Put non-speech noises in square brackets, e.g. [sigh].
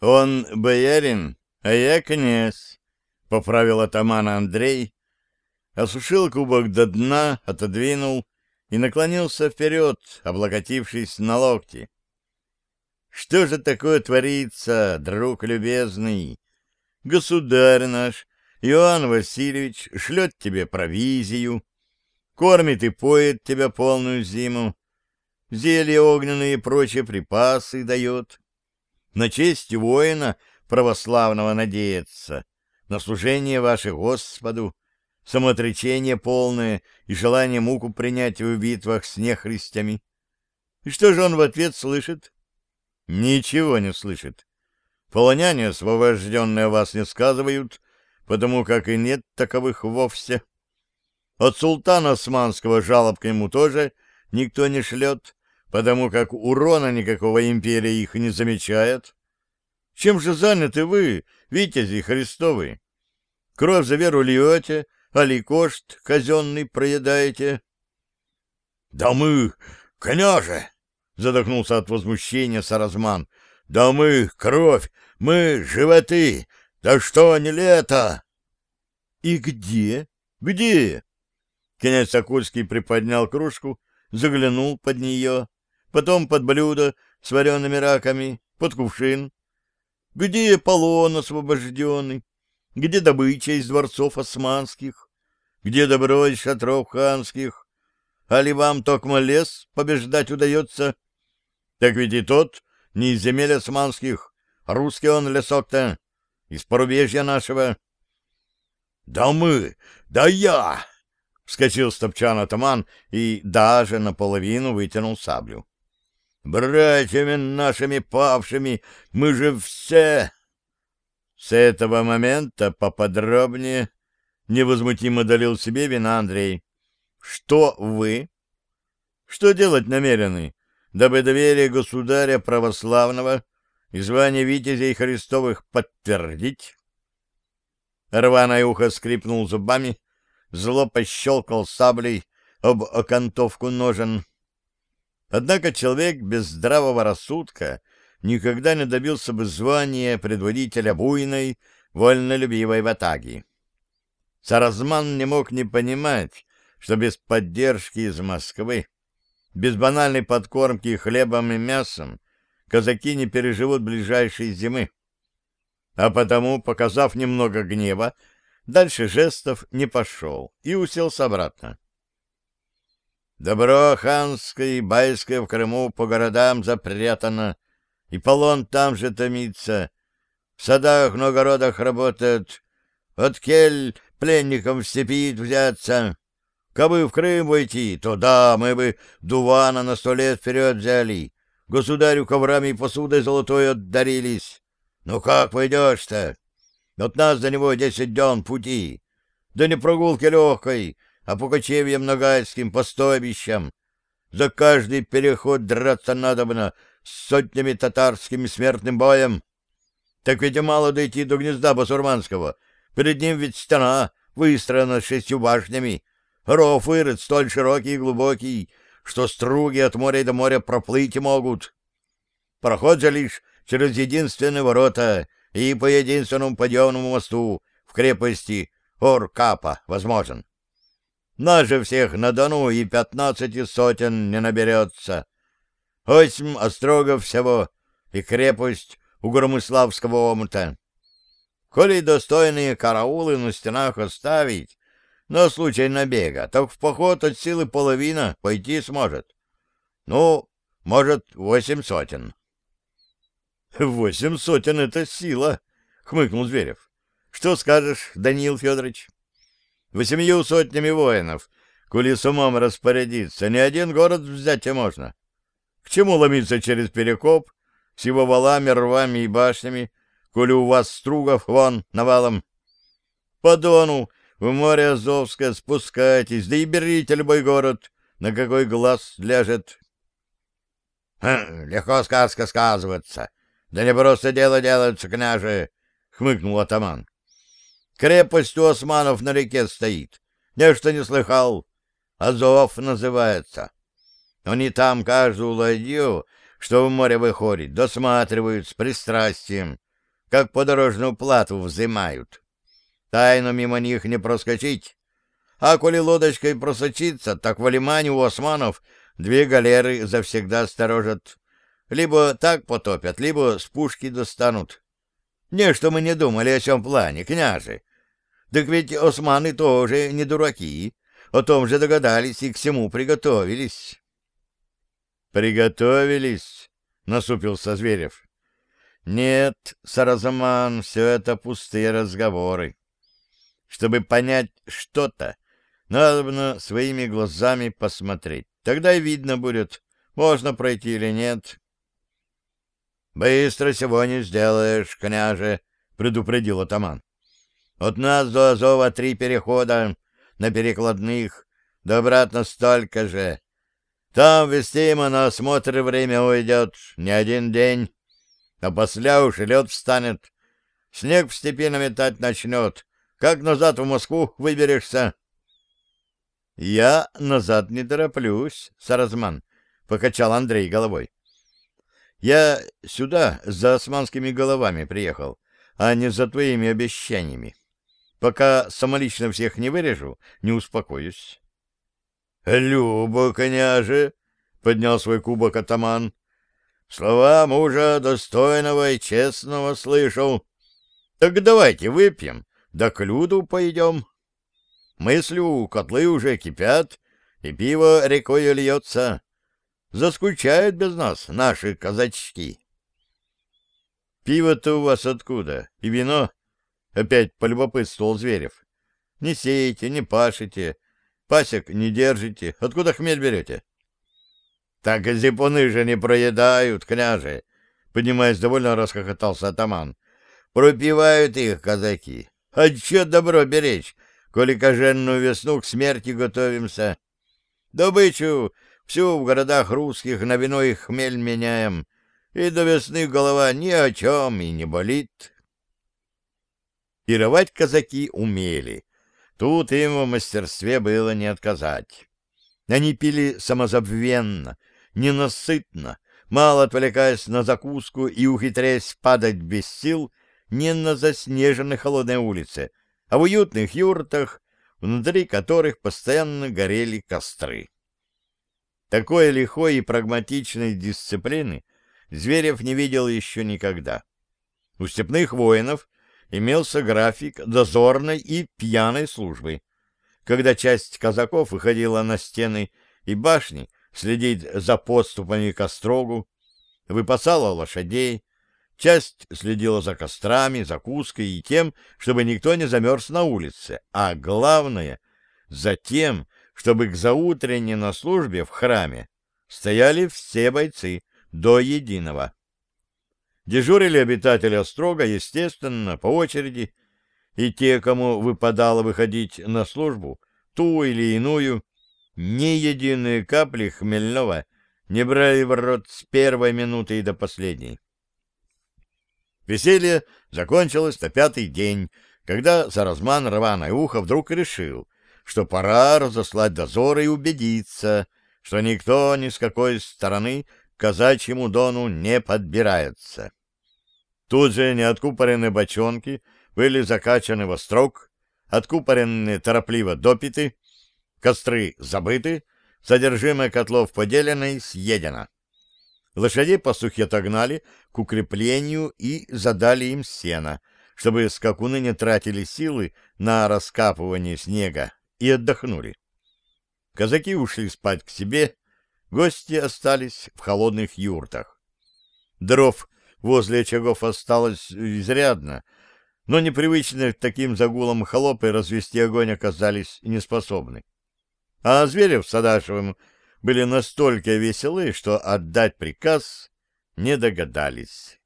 Он боярин, а я князь, — поправил атамана Андрей, осушил кубок до дна, отодвинул и наклонился вперед, облокотившись на локти. Что же такое творится, друг любезный? Государь наш, Иоанн Васильевич, шлет тебе провизию, кормит и поет тебя полную зиму, зелья огненные и прочие припасы дает. На честь воина православного надеяться, на служение ваше Господу, самоотречение полное и желание муку принять в битвах с нехристями. И что же он в ответ слышит? Ничего не слышит. Полоняне, освобожденные вас, не сказывают, потому как и нет таковых вовсе. От султана османского жалоб к нему тоже никто не шлет, потому как урона никакого империя их не замечает. Чем же заняты вы, витязи Христовы? Кровь за веру льете, али кошт казенный проедаете? — Да мы, княже! — задохнулся от возмущения Саразман. — Да мы кровь, мы животы, да что не лето! — И где? Где? Князь Сокольский приподнял кружку, заглянул под нее, потом под блюдо с вареными раками, под кувшин. Где полон освобожденный? Где добыча из дворцов османских? Где добро из шатров ханских? А ли вам токмо лес побеждать удается? Так ведь и тот не из земель османских, русский он лесок-то, из порубежья нашего. — Да мы, да я! — вскочил стопчан атаман и даже наполовину вытянул саблю. — Братьями нашими павшими мы же все... С этого момента поподробнее невозмутимо долил себе вина Андрей. — Что вы? Что делать намерены? дабы доверие государя православного и звание витязей Христовых подтвердить. Рваное ухо скрипнул зубами, зло пощелкал саблей об окантовку ножен. Однако человек без здравого рассудка никогда не добился бы звания предводителя буйной, вольнолюбивой ватаги. Саразман не мог не понимать, что без поддержки из Москвы без банальной подкормки хлебом и мясом казаки не переживут ближайшей зимы. А потому, показав немного гнева, дальше жестов не пошел и уселся обратно. Добро ханское и байское в Крыму по городам запрятано, и полон там же томится. В садах, на огородах работает, от кель пленникам в степи взяться. Кабы в Крым войти, то да, мы бы Дувана на сто лет вперед взяли. Государю коврами и посудой золотой отдарились. Ну как пойдешь-то? От нас до него десять дён пути. Да не прогулки легкой, а по кочевьям ногайским, по стойбищам. За каждый переход драться надобно с сотнями татарским смертным боем. Так ведь и мало дойти до гнезда басурманского. Перед ним ведь стена, выстроена шестью башнями, Ров вырыт столь широкий и глубокий, что струги от моря до моря проплыть могут. Проход же лишь через единственные ворота и по единственному подъемному мосту в крепости Оркапа возможен. Нас же всех на Дону и пятнадцати сотен не наберется. Восемь острогов всего и крепость у Громыславского омута. Коли достойные караулы на стенах оставить, на случай набега, так в поход от силы половина пойти сможет. Ну, может, восемь сотен. [laughs] — Восемь сотен — это сила, — хмыкнул Зверев. — Что скажешь, Даниил Федорович? — Восемью сотнями воинов, коли с умом распорядиться, ни один город взять и можно. К чему ломиться через перекоп с его валами, рвами и башнями, коли у вас стругов вон навалом? По Дону в море Азовское спускайтесь, да и берите любой город, на какой глаз ляжет. Хм, — Легко сказка сказывается. Да не просто дело делается, княже, — хмыкнул атаман. — Крепость у османов на реке стоит. Нечто не слыхал. Азов называется. Они там каждую ладью, что в море выходит, досматривают с пристрастием, как подорожную плату взимают. Тайно мимо них не проскочить. А коли лодочкой просочиться, так в лимане у османов две галеры завсегда сторожат. Либо так потопят, либо с пушки достанут. Не, что мы не думали о чем плане, княже. Так ведь османы тоже не дураки. О том же догадались и к всему приготовились. «Приготовились?» — насупился Зверев. «Нет, Саразаман, все это пустые разговоры. Чтобы понять что-то, надо своими глазами посмотреть. Тогда и видно будет, можно пройти или нет». «Быстро сегодня сделаешь, княже», — предупредил атаман. «От нас до Азова три перехода на перекладных, да обратно столько же. Там вестимо на осмотр время уйдет, не один день, а после уж лед встанет. Снег в степи наметать начнет. Как назад в Москву выберешься? — Я назад не тороплюсь, Саразман, — покачал Андрей головой. — Я сюда за османскими головами приехал, а не за твоими обещаниями. Пока самолично всех не вырежу, не успокоюсь. — Любо, княже! — поднял свой кубок атаман. — Слова мужа достойного и честного слышал. Так давайте выпьем, да к люду пойдем. Мыслю, котлы уже кипят, и пиво рекой льется. Заскучают без нас наши казачки. — Пиво-то у вас откуда? И вино? — опять полюбопытствовал Зверев. — Не сеете, не пашете, Пасек не держите. Откуда хмель берете? — Так зипуны же не проедают, княже! — поднимаясь довольно расхохотался атаман. — Пропивают их казаки. А че добро беречь, коли коженную весну к смерти готовимся? Добычу всю в городах русских на вино и хмель меняем, и до весны голова ни о чем и не болит. Пировать казаки умели, Тут им в мастерстве было не отказать. Они пили самозабвенно, ненасытно, мало отвлекаясь на закуску и ухитряясь падать без сил не на заснеженной холодной улице, а в уютных юртах, внутри которых постоянно горели костры. Такой лихой и прагматичной дисциплины Зверев не видел еще никогда. У степных воинов имелся график дозорной и пьяной службы, когда часть казаков выходила на стены и башни следить за подступами к острогу, выпасала лошадей, часть следила за кострами, закуской и тем, чтобы никто не замерз на улице, а главное — за тем, чтобы к заутренне на службе в храме стояли все бойцы до единого. Дежурили обитатели Острога, естественно, по очереди, и те, кому выпадало выходить на службу, ту или иную, ни единой капли хмельного не брали в рот с первой минуты и до последней. Веселье закончилось на пятый день, когда Саразман рваное ухо вдруг решил, что пора разослать дозоры и убедиться, что никто ни с какой стороны к казачьему дону не подбирается. Тут же неоткупоренные бочонки были закачаны во строк, откупоренные торопливо допиты, костры забыты, содержимое котлов поделено и съедено. Лошадей пастухи отогнали к укреплению и задали им сено, чтобы скакуны не тратили силы на раскапывание снега и отдохнули. Казаки ушли спать к себе, гости остались в холодных юртах. Дров возле очагов осталось изрядно, но непривычные к таким загулам холопы развести огонь оказались неспособны. А Зверев с Адашевым были настолько веселы, что отдать приказ не догадались.